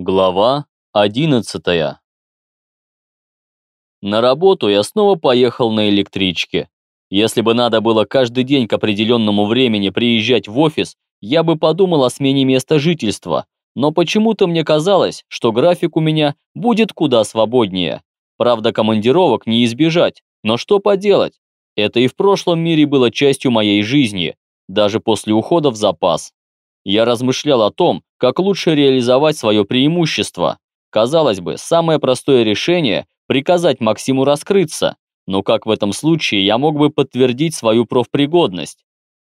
Глава 11 На работу я снова поехал на электричке. Если бы надо было каждый день к определенному времени приезжать в офис, я бы подумал о смене места жительства, но почему-то мне казалось, что график у меня будет куда свободнее. Правда, командировок не избежать, но что поделать? Это и в прошлом мире было частью моей жизни, даже после ухода в запас. Я размышлял о том, как лучше реализовать свое преимущество. Казалось бы, самое простое решение – приказать Максиму раскрыться, но как в этом случае я мог бы подтвердить свою профпригодность?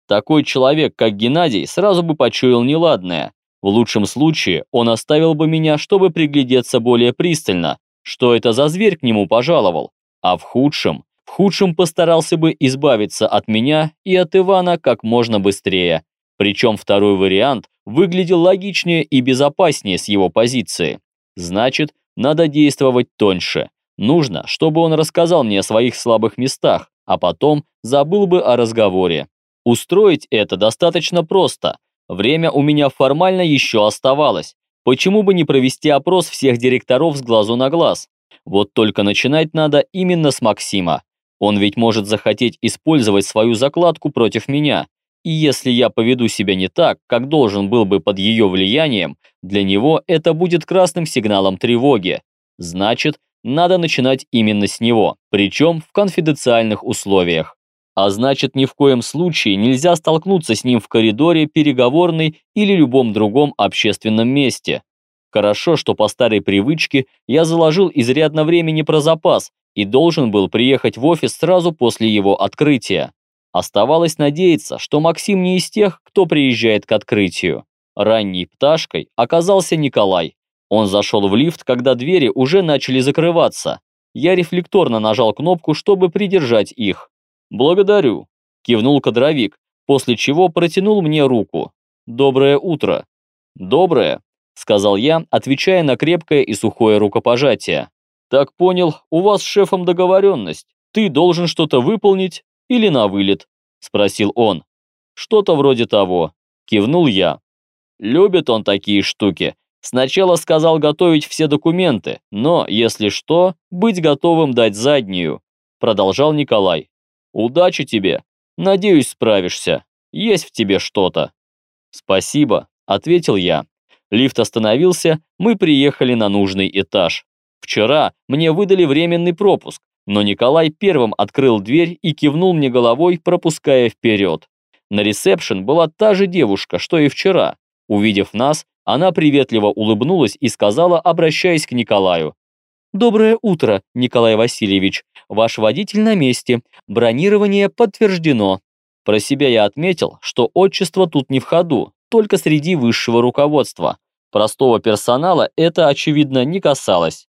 Такой человек, как Геннадий, сразу бы почуял неладное. В лучшем случае он оставил бы меня, чтобы приглядеться более пристально, что это за зверь к нему пожаловал. А в худшем, в худшем постарался бы избавиться от меня и от Ивана как можно быстрее. Причем второй вариант выглядел логичнее и безопаснее с его позиции. Значит, надо действовать тоньше. Нужно, чтобы он рассказал мне о своих слабых местах, а потом забыл бы о разговоре. Устроить это достаточно просто. Время у меня формально еще оставалось. Почему бы не провести опрос всех директоров с глазу на глаз? Вот только начинать надо именно с Максима. Он ведь может захотеть использовать свою закладку против меня. И если я поведу себя не так, как должен был бы под ее влиянием, для него это будет красным сигналом тревоги. Значит, надо начинать именно с него, причем в конфиденциальных условиях. А значит, ни в коем случае нельзя столкнуться с ним в коридоре, переговорной или любом другом общественном месте. Хорошо, что по старой привычке я заложил изрядно времени про запас и должен был приехать в офис сразу после его открытия. Оставалось надеяться, что Максим не из тех, кто приезжает к открытию. Ранней пташкой оказался Николай. Он зашел в лифт, когда двери уже начали закрываться. Я рефлекторно нажал кнопку, чтобы придержать их. «Благодарю», – кивнул кадровик, после чего протянул мне руку. «Доброе утро». «Доброе», – сказал я, отвечая на крепкое и сухое рукопожатие. «Так понял, у вас с шефом договоренность. Ты должен что-то выполнить, или на вылет?» – спросил он. «Что-то вроде того», – кивнул я. «Любит он такие штуки. Сначала сказал готовить все документы, но, если что, быть готовым дать заднюю», – продолжал Николай. «Удачи тебе. Надеюсь, справишься. Есть в тебе что-то». «Спасибо», – ответил я. Лифт остановился, мы приехали на нужный этаж. Вчера мне выдали временный пропуск, но Николай первым открыл дверь и кивнул мне головой, пропуская вперед. На ресепшн была та же девушка, что и вчера. Увидев нас, она приветливо улыбнулась и сказала, обращаясь к Николаю. «Доброе утро, Николай Васильевич. Ваш водитель на месте. Бронирование подтверждено». Про себя я отметил, что отчество тут не в ходу, только среди высшего руководства. Простого персонала это, очевидно, не касалось.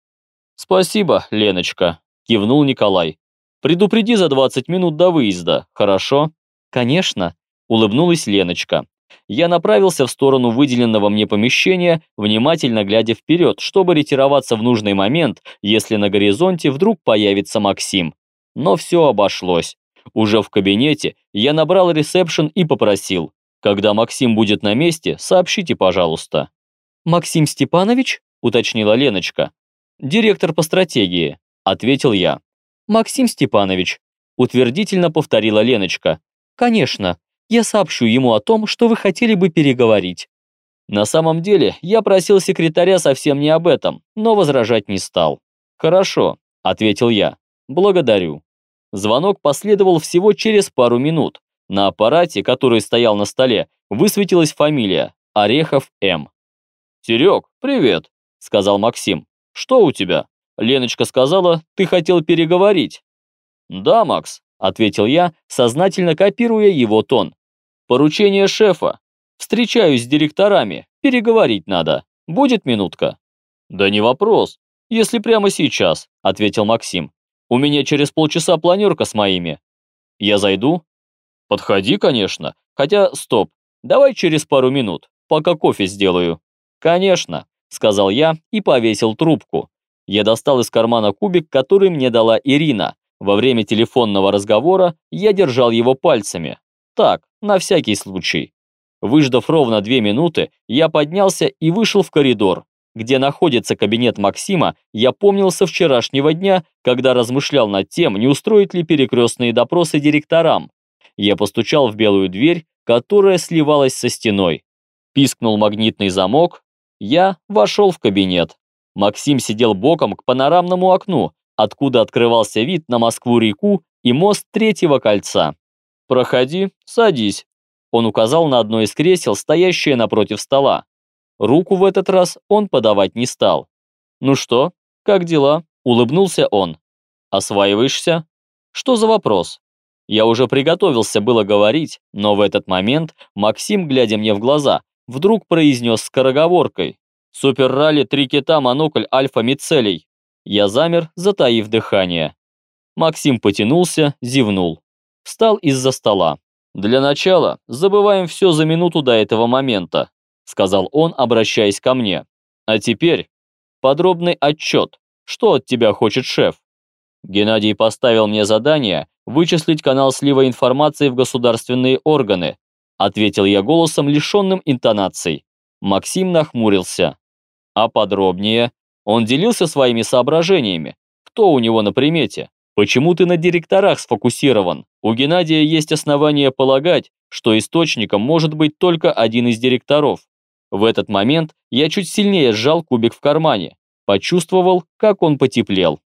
«Спасибо, Леночка», кивнул Николай. «Предупреди за 20 минут до выезда, хорошо?» «Конечно», – улыбнулась Леночка. Я направился в сторону выделенного мне помещения, внимательно глядя вперед, чтобы ретироваться в нужный момент, если на горизонте вдруг появится Максим. Но все обошлось. Уже в кабинете я набрал ресепшн и попросил. Когда Максим будет на месте, сообщите, пожалуйста. «Максим Степанович?» – уточнила Леночка. «Директор по стратегии» ответил я. «Максим Степанович», утвердительно повторила Леночка. «Конечно, я сообщу ему о том, что вы хотели бы переговорить». На самом деле, я просил секретаря совсем не об этом, но возражать не стал. «Хорошо», — ответил я. «Благодарю». Звонок последовал всего через пару минут. На аппарате, который стоял на столе, высветилась фамилия – Орехов М. «Серег, привет», – сказал Максим. «Что у тебя?» Леночка сказала, ты хотел переговорить. Да, Макс, ответил я, сознательно копируя его тон. Поручение шефа. Встречаюсь с директорами, переговорить надо. Будет минутка? Да не вопрос. Если прямо сейчас, ответил Максим. У меня через полчаса планерка с моими. Я зайду? Подходи, конечно. Хотя, стоп, давай через пару минут, пока кофе сделаю. Конечно, сказал я и повесил трубку. Я достал из кармана кубик, который мне дала Ирина. Во время телефонного разговора я держал его пальцами. Так, на всякий случай. Выждав ровно две минуты, я поднялся и вышел в коридор. где находится кабинет Максима, я помнил со вчерашнего дня, когда размышлял над тем, не устроить ли перекрестные допросы директорам. Я постучал в белую дверь, которая сливалась со стеной. Пискнул магнитный замок. Я вошел в кабинет. Максим сидел боком к панорамному окну, откуда открывался вид на Москву-реку и мост третьего кольца. «Проходи, садись», он указал на одно из кресел, стоящее напротив стола. Руку в этот раз он подавать не стал. «Ну что, как дела?» – улыбнулся он. «Осваиваешься?» «Что за вопрос?» Я уже приготовился было говорить, но в этот момент Максим, глядя мне в глаза, вдруг произнес скороговоркой. «Супер-ралли, три кита, монокль, альфа, мицелий». Я замер, затаив дыхание. Максим потянулся, зевнул. Встал из-за стола. «Для начала забываем все за минуту до этого момента», сказал он, обращаясь ко мне. «А теперь подробный отчет. Что от тебя хочет шеф?» Геннадий поставил мне задание вычислить канал слива информации в государственные органы, ответил я голосом, лишенным интонаций. Максим нахмурился. А подробнее? Он делился своими соображениями. Кто у него на примете? Почему ты на директорах сфокусирован? У Геннадия есть основания полагать, что источником может быть только один из директоров. В этот момент я чуть сильнее сжал кубик в кармане, почувствовал, как он потеплел.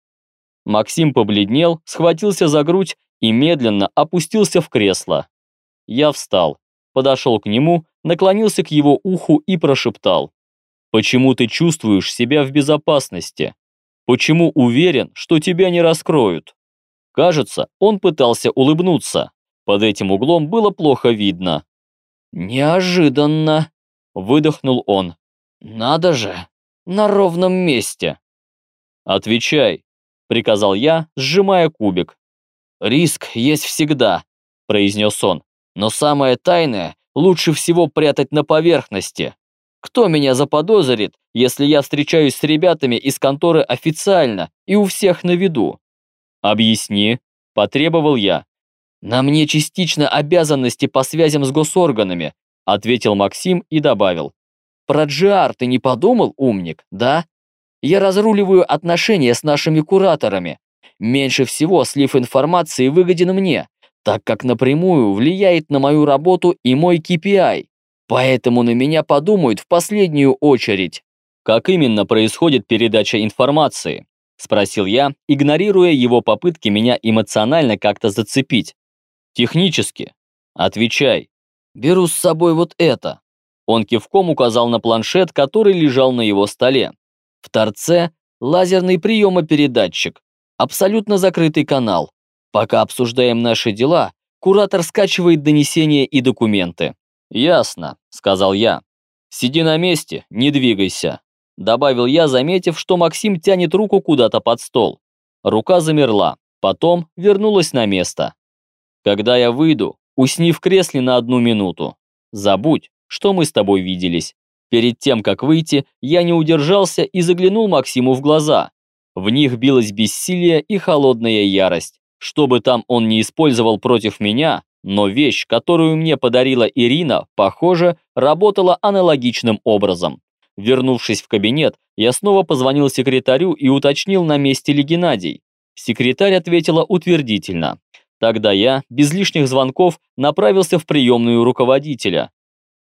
Максим побледнел, схватился за грудь и медленно опустился в кресло. Я встал, подошел к нему, наклонился к его уху и прошептал. «Почему ты чувствуешь себя в безопасности? Почему уверен, что тебя не раскроют?» Кажется, он пытался улыбнуться. Под этим углом было плохо видно. «Неожиданно!» – выдохнул он. «Надо же! На ровном месте!» «Отвечай!» – приказал я, сжимая кубик. «Риск есть всегда», – произнес он. «Но самое тайное лучше всего прятать на поверхности. Кто меня заподозрит, если я встречаюсь с ребятами из конторы официально и у всех на виду? «Объясни», – потребовал я. «На мне частично обязанности по связям с госорганами», – ответил Максим и добавил. «Про Джиар ты не подумал, умник, да? Я разруливаю отношения с нашими кураторами. Меньше всего слив информации выгоден мне, так как напрямую влияет на мою работу и мой KPI. Поэтому на меня подумают в последнюю очередь». Как именно происходит передача информации? Спросил я, игнорируя его попытки меня эмоционально как-то зацепить. Технически. Отвечай. Беру с собой вот это. Он кивком указал на планшет, который лежал на его столе. В торце лазерный приемопередатчик. Абсолютно закрытый канал. Пока обсуждаем наши дела, куратор скачивает донесения и документы. «Ясно», — сказал я. «Сиди на месте, не двигайся». Добавил я, заметив, что Максим тянет руку куда-то под стол. Рука замерла, потом вернулась на место. Когда я выйду, усни в кресле на одну минуту. Забудь, что мы с тобой виделись. Перед тем, как выйти, я не удержался и заглянул Максиму в глаза. В них билось бессилие и холодная ярость. Что бы там он ни использовал против меня, но вещь, которую мне подарила Ирина, похоже, работала аналогичным образом. Вернувшись в кабинет, я снова позвонил секретарю и уточнил, на месте ли Геннадий. Секретарь ответила утвердительно. Тогда я, без лишних звонков, направился в приемную руководителя.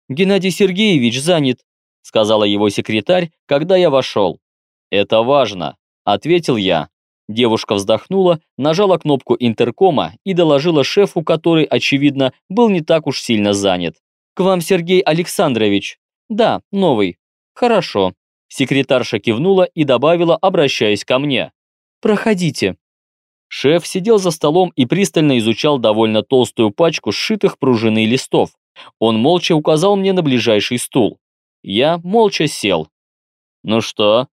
«Геннадий Сергеевич занят», — сказала его секретарь, когда я вошел. «Это важно», — ответил я. Девушка вздохнула, нажала кнопку интеркома и доложила шефу, который, очевидно, был не так уж сильно занят. «К вам Сергей Александрович». «Да, новый. «Хорошо». Секретарша кивнула и добавила, обращаясь ко мне. «Проходите». Шеф сидел за столом и пристально изучал довольно толстую пачку сшитых пружиной листов. Он молча указал мне на ближайший стул. Я молча сел. «Ну что?»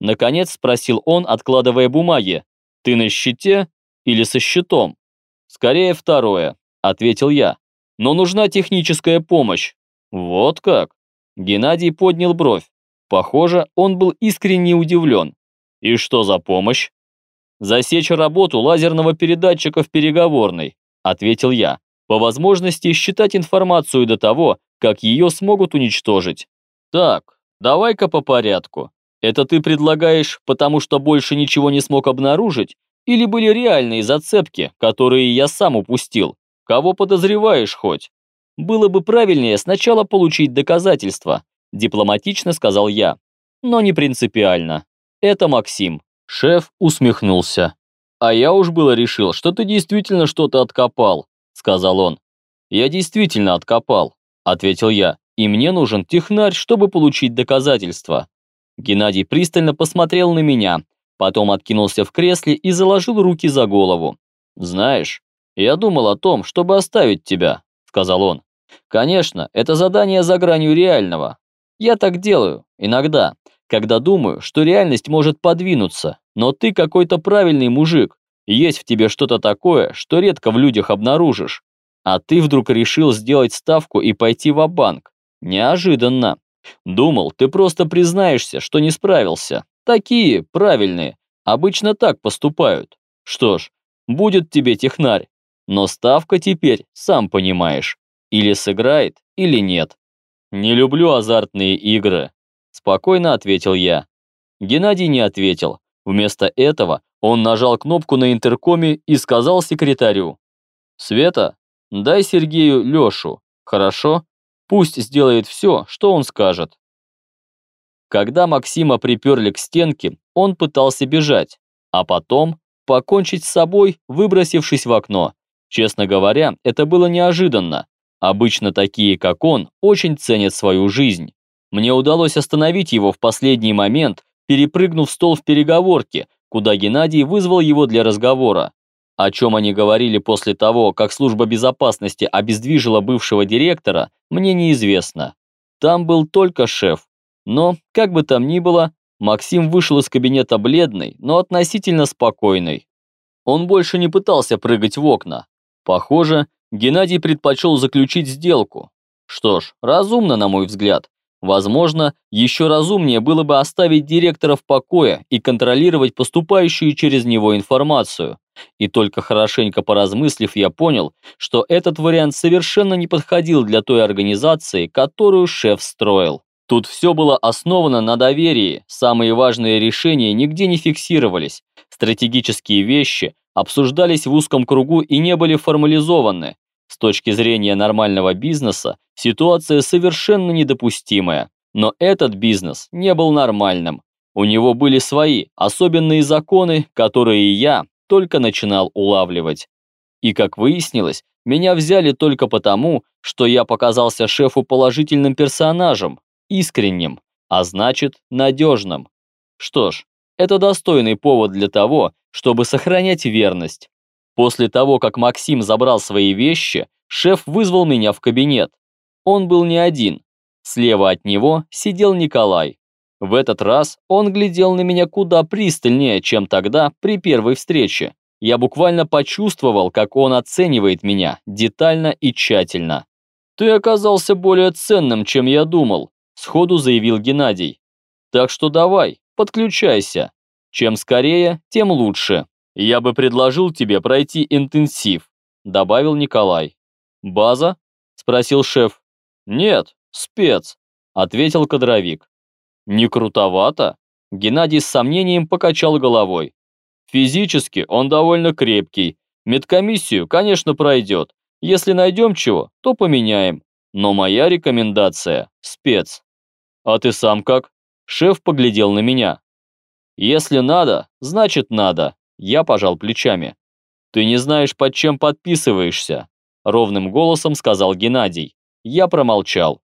Наконец спросил он, откладывая бумаги. «Ты на щите или со щитом?» «Скорее второе», — ответил я. «Но нужна техническая помощь». «Вот как?» Геннадий поднял бровь. Похоже, он был искренне удивлен. «И что за помощь?» «Засечь работу лазерного передатчика в переговорной», ответил я. «По возможности считать информацию до того, как ее смогут уничтожить». «Так, давай-ка по порядку. Это ты предлагаешь, потому что больше ничего не смог обнаружить? Или были реальные зацепки, которые я сам упустил? Кого подозреваешь хоть? Было бы правильнее сначала получить доказательства, дипломатично сказал я. Но не принципиально. Это Максим. Шеф усмехнулся. А я уж было решил, что ты действительно что-то откопал, сказал он. Я действительно откопал, ответил я. И мне нужен технарь, чтобы получить доказательства. Геннадий пристально посмотрел на меня, потом откинулся в кресле и заложил руки за голову. «Знаешь, я думал о том, чтобы оставить тебя», — сказал он. «Конечно, это задание за гранью реального. Я так делаю, иногда, когда думаю, что реальность может подвинуться, но ты какой-то правильный мужик, есть в тебе что-то такое, что редко в людях обнаружишь. А ты вдруг решил сделать ставку и пойти в банк Неожиданно. Думал, ты просто признаешься, что не справился. Такие, правильные, обычно так поступают. Что ж, будет тебе технарь. Но ставка теперь, сам понимаешь, или сыграет, или нет. Не люблю азартные игры, спокойно ответил я. Геннадий не ответил. Вместо этого он нажал кнопку на интеркоме и сказал секретарю. «Света, дай Сергею Лёшу, хорошо? Пусть сделает все, что он скажет». Когда Максима приперли к стенке, он пытался бежать, а потом покончить с собой, выбросившись в окно. Честно говоря, это было неожиданно. Обычно такие, как он, очень ценят свою жизнь. Мне удалось остановить его в последний момент, перепрыгнув стол в переговорке, куда Геннадий вызвал его для разговора. О чем они говорили после того, как служба безопасности обездвижила бывшего директора, мне неизвестно. Там был только шеф, но, как бы там ни было, Максим вышел из кабинета бледный, но относительно спокойный. Он больше не пытался прыгать в окна. Похоже, Геннадий предпочел заключить сделку. Что ж, разумно, на мой взгляд. Возможно, еще разумнее было бы оставить директора в покое и контролировать поступающую через него информацию. И только хорошенько поразмыслив, я понял, что этот вариант совершенно не подходил для той организации, которую шеф строил. Тут все было основано на доверии, самые важные решения нигде не фиксировались, стратегические вещи обсуждались в узком кругу и не были формализованы. С точки зрения нормального бизнеса, ситуация совершенно недопустимая. Но этот бизнес не был нормальным. У него были свои особенные законы, которые я только начинал улавливать. И как выяснилось, меня взяли только потому, что я показался шефу положительным персонажем, искренним, а значит, надежным. Что ж, это достойный повод для того, чтобы сохранять верность. После того, как Максим забрал свои вещи, шеф вызвал меня в кабинет. Он был не один. Слева от него сидел Николай. В этот раз он глядел на меня куда пристальнее, чем тогда при первой встрече. Я буквально почувствовал, как он оценивает меня детально и тщательно. «Ты оказался более ценным, чем я думал», сходу заявил Геннадий. Так что давай, подключайся. Чем скорее, тем лучше. Я бы предложил тебе пройти интенсив, добавил Николай. База? спросил шеф. Нет, спец, ответил кадровик. Не крутовато? Геннадий с сомнением покачал головой. Физически он довольно крепкий. Медкомиссию, конечно, пройдет. Если найдем чего, то поменяем. Но моя рекомендация – спец. «А ты сам как?» Шеф поглядел на меня. «Если надо, значит надо», я пожал плечами. «Ты не знаешь, под чем подписываешься», ровным голосом сказал Геннадий. Я промолчал.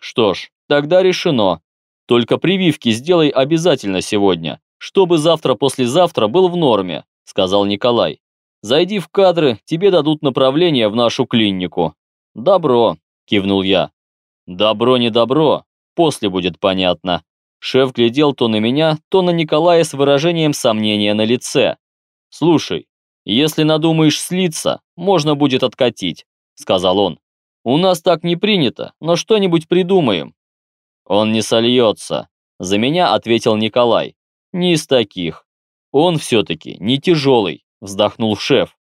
«Что ж, тогда решено. Только прививки сделай обязательно сегодня, чтобы завтра-послезавтра был в норме», сказал Николай. «Зайди в кадры, тебе дадут направление в нашу клинику». «Добро», кивнул я. «Добро не добро, После будет понятно. Шеф глядел то на меня, то на Николая с выражением сомнения на лице. «Слушай, если надумаешь слиться, можно будет откатить», — сказал он. «У нас так не принято, но что-нибудь придумаем». «Он не сольется», — за меня ответил Николай. «Не из таких. Он все-таки не тяжелый», — вздохнул шеф.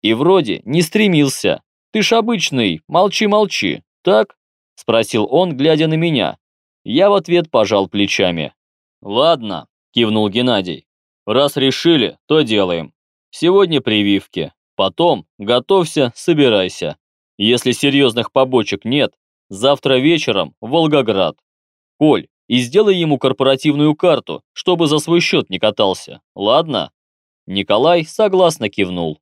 «И вроде не стремился. Ты ж обычный, молчи-молчи, так?» — спросил он, глядя на меня. Я в ответ пожал плечами. Ладно, кивнул Геннадий. Раз решили, то делаем. Сегодня прививки. Потом готовься, собирайся. Если серьезных побочек нет, завтра вечером в Волгоград. Коль, и сделай ему корпоративную карту, чтобы за свой счет не катался, ладно?» Николай согласно кивнул.